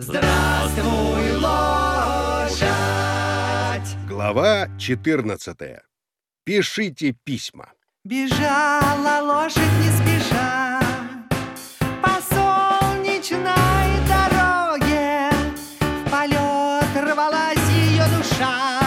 Здравствуй, лошадь! Глава 14. Пишите письма. Бежала лошадь не спеша По солнечной дороге В полет рвалась ее душа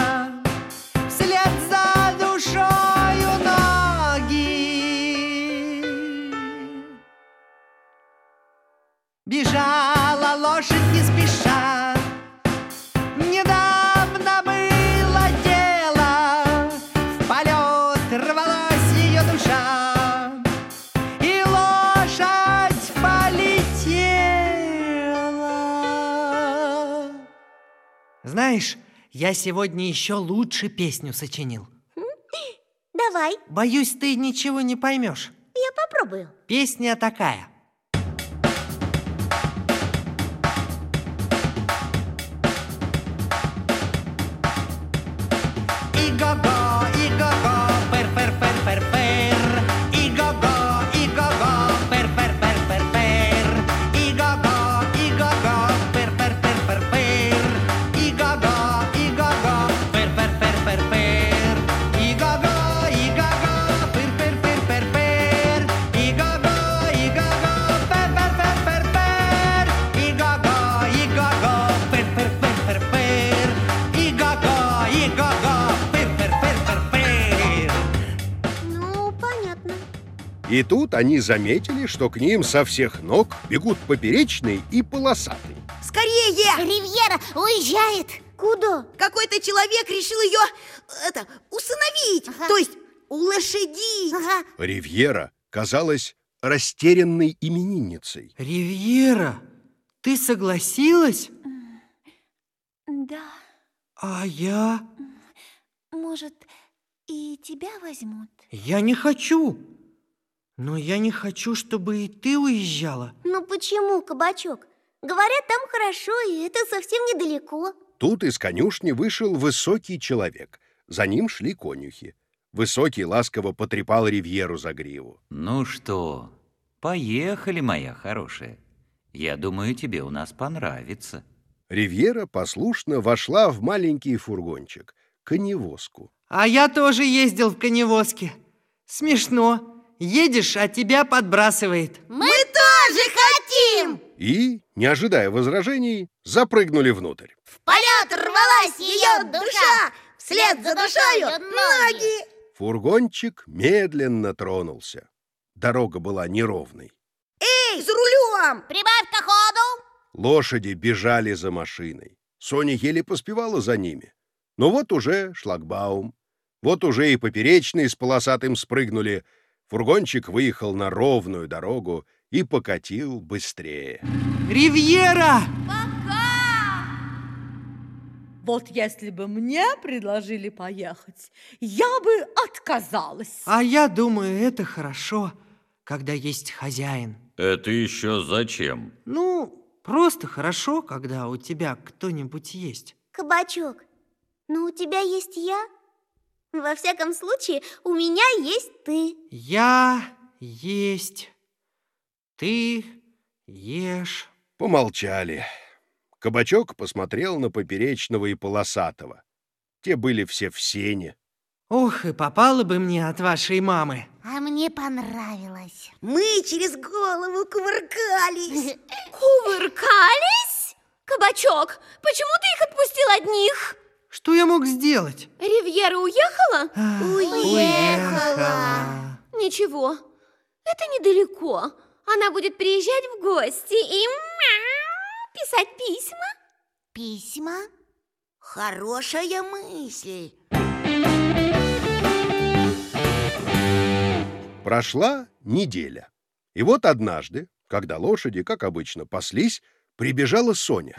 Знаешь, я сегодня еще лучше песню сочинил. Давай, Боюсь, ты ничего не поймешь я попробую. Песня такая И тут они заметили, что к ним со всех ног бегут поперечный и полосатый. Скорее! Ривьера уезжает. Куда? Какой-то человек решил ее это, усыновить, Ага. то есть улошадить. Ага. Ривьера казалась растерянной именинницей. Ривьера, ты согласилась? Да, А я... может, и тебя возьмут? Я не хочу. Но я не хочу, чтобы и ты уезжала. Ну почему, кабачок? Говорят, там хорошо, и это совсем недалеко. Тут из конюшни вышел высокий человек. За ним шли конюхи. Высокий ласково потрепал Ривьеру за гриву. Ну что, поехали, моя хорошая. Я думаю, тебе у нас понравится. Ривьера послушно вошла в маленький фургончик, коневозку. А я тоже ездил в коневозке. Смешно. Едешь, а тебя подбрасывает. Мы тоже хотим! И, не ожидая возражений, запрыгнули внутрь. В полет рвалась ее душа, вслед за душою ноги. Фургончик медленно тронулся. Дорога была неровной. Эй, за рулем! Прибавь к ходу. Лошади бежали за машиной. Соня еле поспевала за ними. Но вот уже шлагбаум. Вот уже и поперечные с полосатым спрыгнули. Фургончик выехал на ровную дорогу и покатил быстрее. Ривьера! Вот если бы мне предложили поехать, я бы отказалась. А я думаю, это хорошо, когда есть хозяин. Это еще зачем? Ну, просто хорошо, когда у тебя кто-нибудь есть. Кабачок, ну у тебя есть я? Во всяком случае, у меня есть ты. Я есть. Ты ешь. Помолчали. Кабачок посмотрел на поперечного и полосатого. Те были все в сене. Ох, и попало бы мне от вашей мамы. А мне понравилось. Мы через голову кувыркались. Кувыркались? Кабачок, почему ты их отпустил одних? Что я мог сделать? Ривьера уехала? А, Уехала. Ничего, это недалеко. Она будет приезжать в гости и писать письма. Письма? Хорошая мысль. Прошла неделя. И вот однажды, когда лошади, как обычно, паслись, прибежала Соня.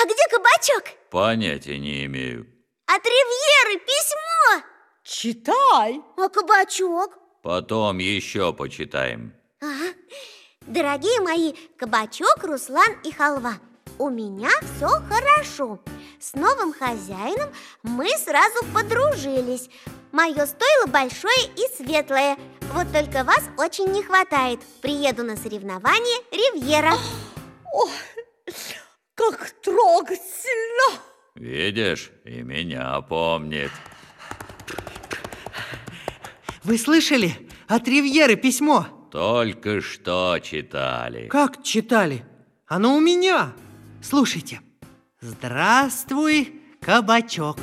А где кабачок? Понятия не имею. От Ривьеры письмо. Читай. А кабачок? Потом еще почитаем. Ага. Дорогие мои, кабачок, Руслан и халва, у меня все хорошо. С новым хозяином мы сразу подружились. Мое стойло большое и светлое. Вот только вас очень не хватает. Приеду на соревнование Ривьера. Как трогательно. Видишь, и меня помнит. Вы слышали? От Ривьеры письмо. Только что читали. Как читали? Оно у меня. Слушайте. Здравствуй, кабачок.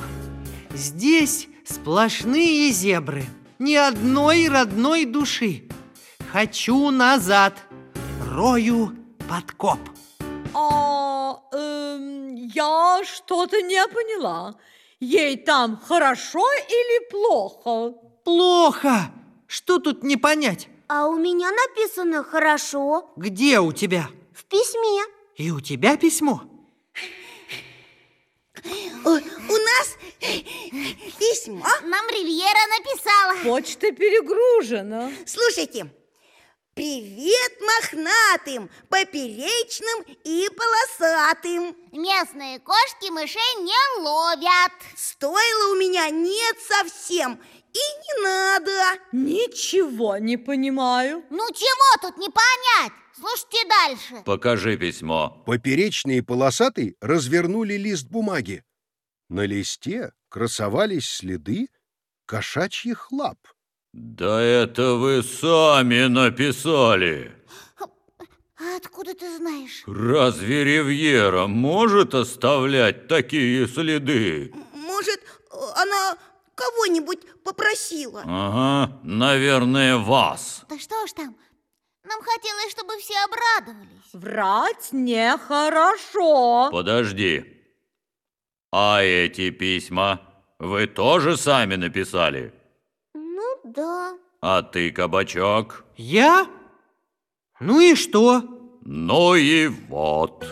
Здесь сплошные зебры. Ни одной родной души. Хочу назад. Рою подкоп. Я что-то не поняла. Ей там хорошо или плохо? Плохо. Что тут не понять? А у меня написано «хорошо» Где у тебя? в письме. И у тебя письмо? У, у нас письмо. Нам Ривьера написала. Почта перегружена. Слушайте. Привет мохнатым, поперечным и полосатым. Местные кошки мышей не ловят. Стойла у меня нет совсем, и не надо. Ничего не понимаю. Ну чего тут не понять? Слушайте дальше. Покажи письмо. Поперечный и полосатый развернули лист бумаги. На листе красовались следы кошачьих лап. Да это вы сами написали. А откуда ты знаешь? Разве Ривьера может оставлять такие следы? Может, она кого-нибудь попросила? Ага, наверное, вас. Да что ж там? Нам хотелось, чтобы все обрадовались. Врать нехорошо. Подожди. А эти письма вы тоже сами написали? Да. А ты, кабачок? Я? Ну и что? Ну и вот.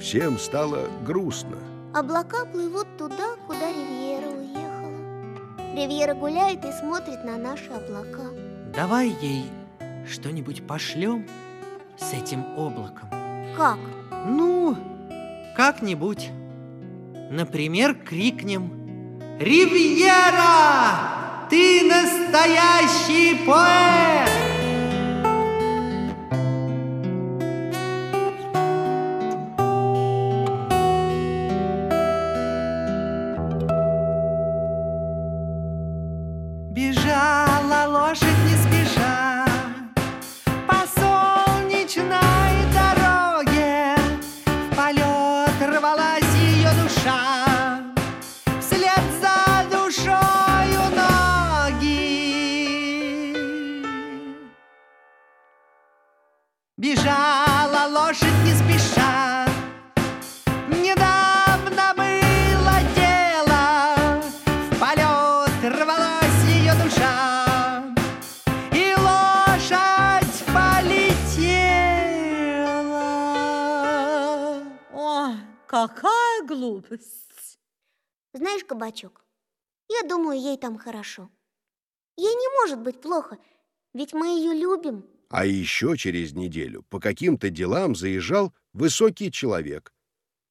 Всем стало грустно. Облака плывут туда, куда Ривьера уехала. Ривьера гуляет и смотрит на наши облака. Давай ей что-нибудь пошлем с этим облаком. Как? Ну, как-нибудь. Например, крикнем «Ривьера! Ты настоящий поэт!» Какая глупость. Знаешь, кабачок, я думаю, ей там хорошо. Ей не может быть плохо, ведь мы ее любим. А еще через неделю по каким-то делам заезжал высокий человек.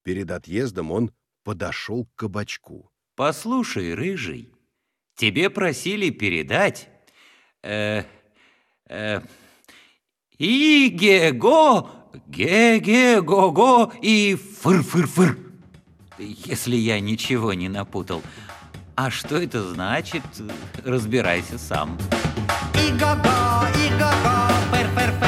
Перед отъездом он подошел к кабачку. Послушай, рыжий, тебе просили передать... Э, э, И-ге-го, ге-ге-го-го и фыр-фыр-фыр. Если я ничего не напутал. А что это значит, разбирайся сам. И го-го, и го-го, пер-пер-пер